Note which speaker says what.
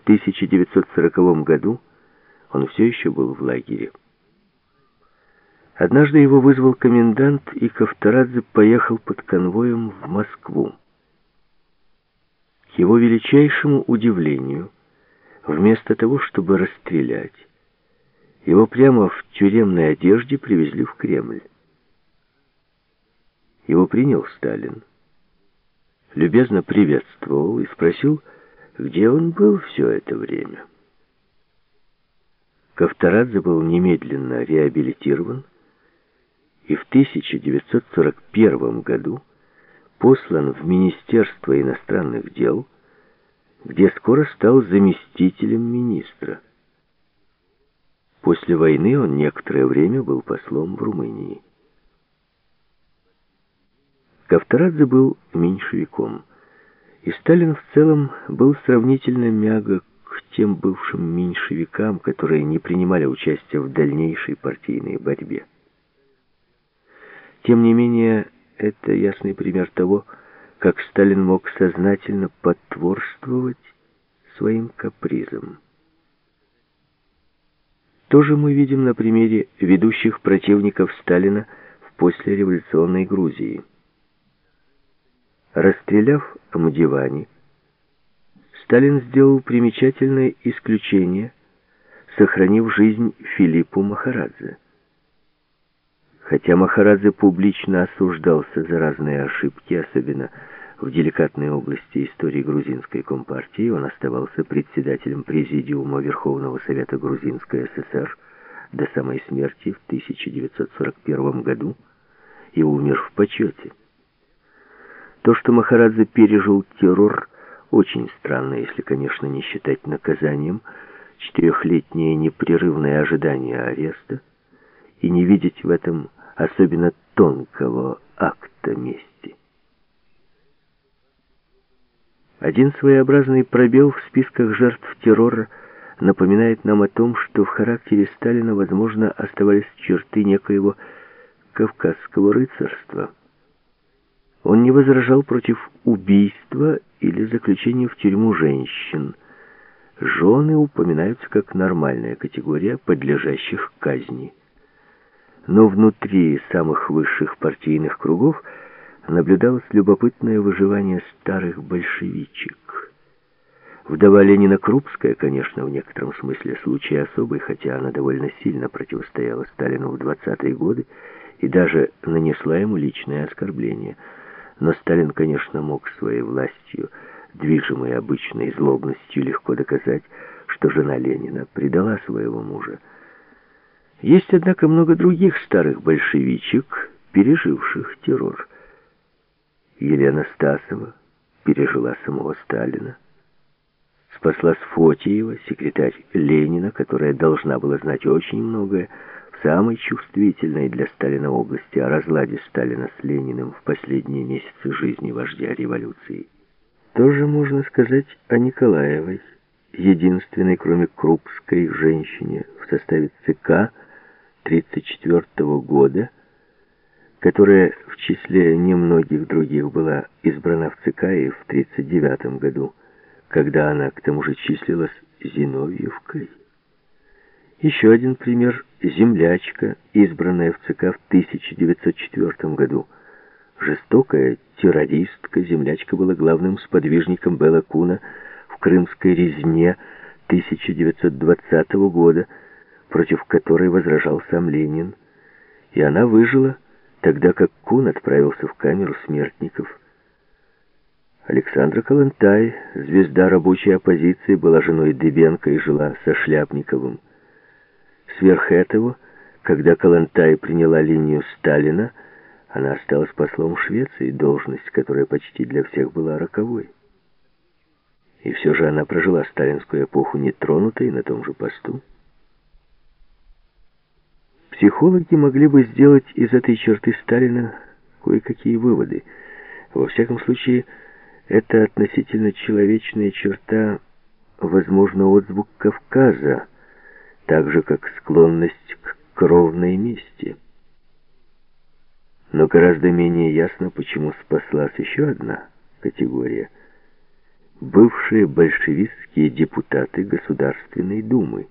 Speaker 1: В 1940 году он все еще был в лагере. Однажды его вызвал комендант, и Ковторадзе поехал под конвоем в Москву. К его величайшему удивлению, вместо того, чтобы расстрелять, его прямо в тюремной одежде привезли в Кремль. Его принял Сталин, любезно приветствовал и спросил, где он был все это время. Ковторадзе был немедленно реабилитирован и в 1941 году послан в Министерство иностранных дел, где скоро стал заместителем министра. После войны он некоторое время был послом в Румынии. Ковторадзе был меньшевиком, и Сталин в целом был сравнительно мягок к тем бывшим меньшевикам, которые не принимали участия в дальнейшей партийной борьбе. Тем не менее, это ясный пример того, как Сталин мог сознательно потворствовать своим капризам. То же мы видим на примере ведущих противников Сталина в послереволюционной Грузии. Расстреляв Мдивани, Сталин сделал примечательное исключение, сохранив жизнь Филиппу Махарадзе. Хотя Махарадзе публично осуждался за разные ошибки, особенно в деликатной области истории грузинской компартии, он оставался председателем Президиума Верховного Совета Грузинской ССР до самой смерти в 1941 году и умер в почете. То, что Махарадзе пережил террор, очень странно, если, конечно, не считать наказанием четырехлетнее непрерывное ожидание ареста и не видеть в этом особенно тонкого акта мести. Один своеобразный пробел в списках жертв террора напоминает нам о том, что в характере Сталина, возможно, оставались черты некоего кавказского рыцарства. Он не возражал против убийства или заключения в тюрьму женщин. Жены упоминаются как нормальная категория подлежащих казни но внутри самых высших партийных кругов наблюдалось любопытное выживание старых большевичек. Вдова Ленина Крупская, конечно, в некотором смысле случай особый, хотя она довольно сильно противостояла Сталину в 20-е годы и даже нанесла ему личное оскорбление. Но Сталин, конечно, мог своей властью, движимой обычной злобностью, легко доказать, что жена Ленина предала своего мужа. Есть, однако, много других старых большевичек, переживших террор. Елена Стасова пережила самого Сталина. Спаслась Фотиева, секретарь Ленина, которая должна была знать очень многое самой чувствительной для Сталина области о разладе Сталина с Лениным в последние месяцы жизни вождя революции. Тоже можно сказать о Николаевой, единственной, кроме Крупской, женщине в составе ЦК, 1934 года, которая в числе немногих других была избрана в ЦК и в 1939 году, когда она к тому же числилась Зиновьевкой. Еще один пример – землячка, избранная в ЦК в 1904 году. Жестокая террористка, землячка была главным сподвижником Белла Куна в крымской резне 1920 года – против которой возражал сам Ленин, и она выжила, тогда как Кун отправился в камеру смертников. Александра Калантай, звезда рабочей оппозиции, была женой Дебенко и жила со Шляпниковым. Сверх этого, когда Калантай приняла линию Сталина, она осталась послом Швеции, должность, которая почти для всех была роковой. И все же она прожила сталинскую эпоху нетронутой на том же посту. Психологи могли бы сделать из этой черты Сталина кое-какие выводы. Во всяком случае, это относительно человечная черта, возможно, отзвук Кавказа, так же, как склонность к кровной мести. Но гораздо менее ясно, почему спаслась еще одна категория. бывшие большевистские депутаты Государственной Думы.